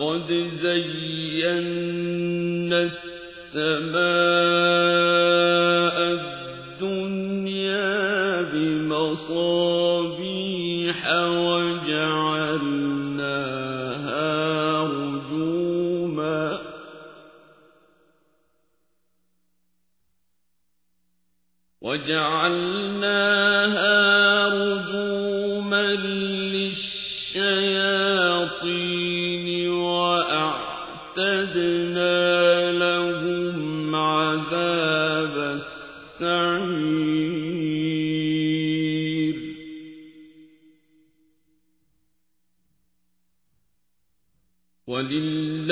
ولقد زينا السماء الدنيا بمصابيح وجعلناها رجوما. وجعلناها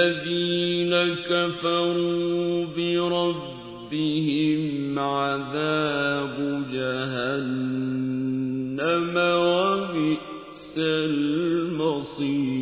وللذين كفروا بربهم عذاب جهنم وبئس المصير.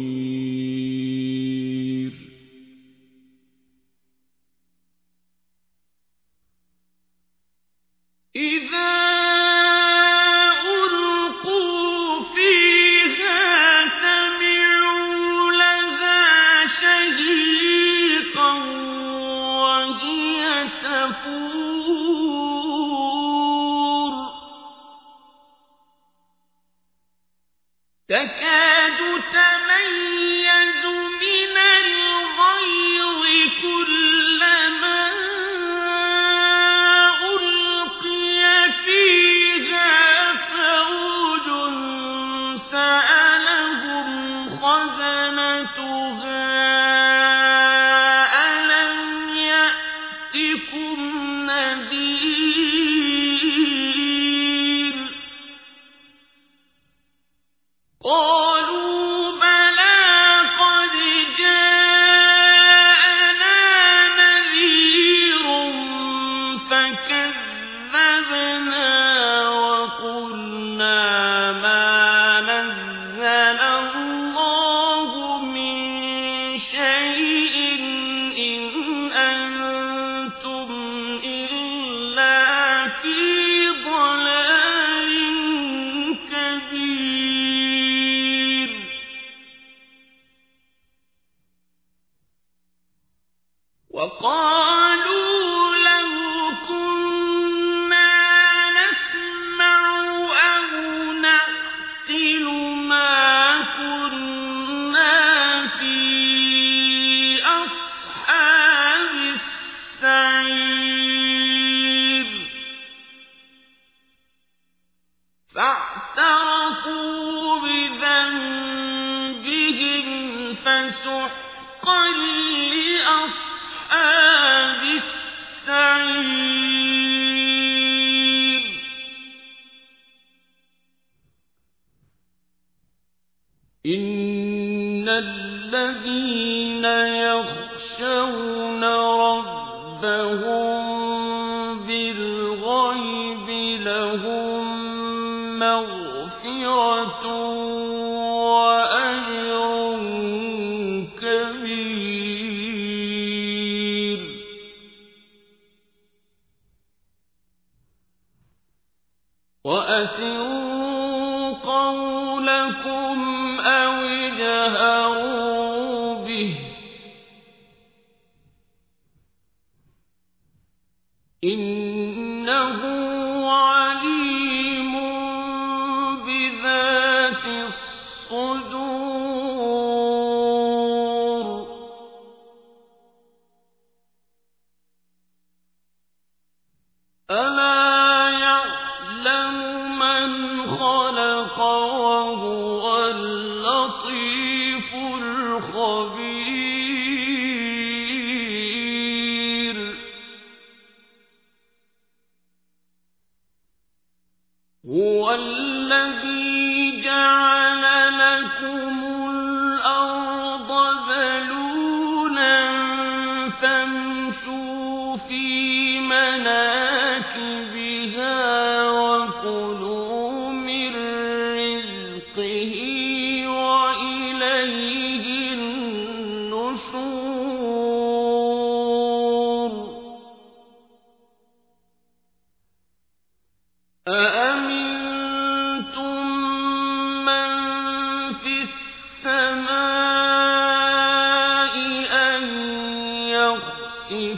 تكاد تميز إن الذين يخشون ربهم بالغيب لهم مغفرة وأجر كبير. وأسروا قولكم أو اجهروا في مناكبها وكلوا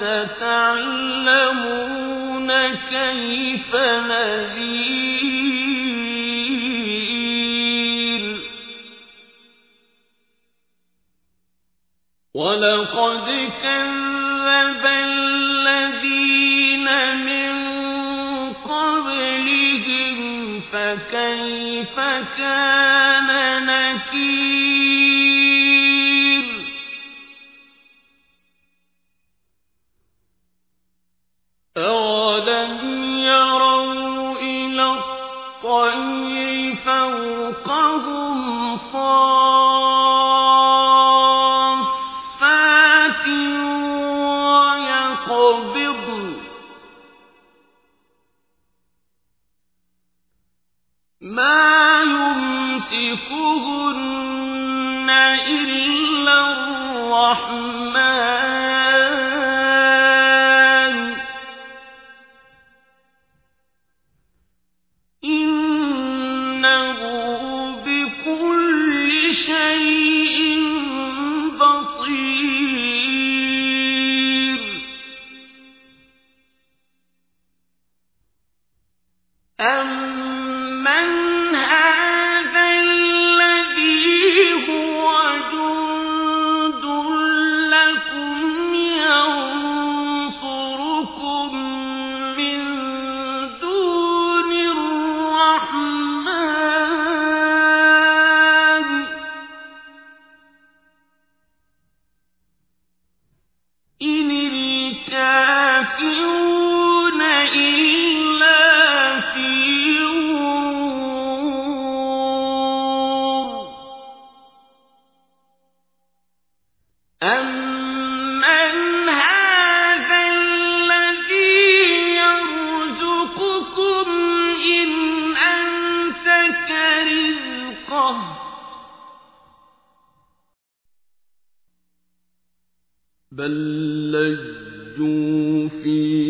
فستعلمون كيف نذير. ولقد كذب الذين من قبلهم فكيف كان نكير؟ فوقهم صافات ويقبضن ما يمسكهن إلا الرحمن. بَل لَّجُّوا فِي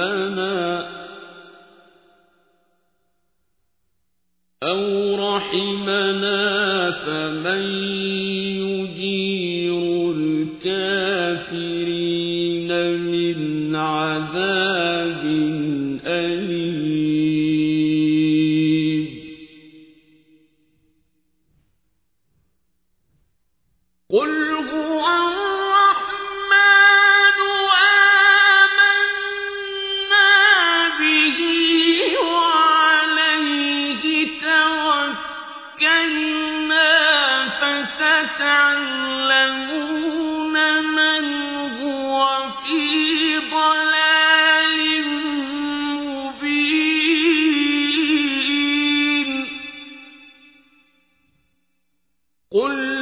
آمَنَ قل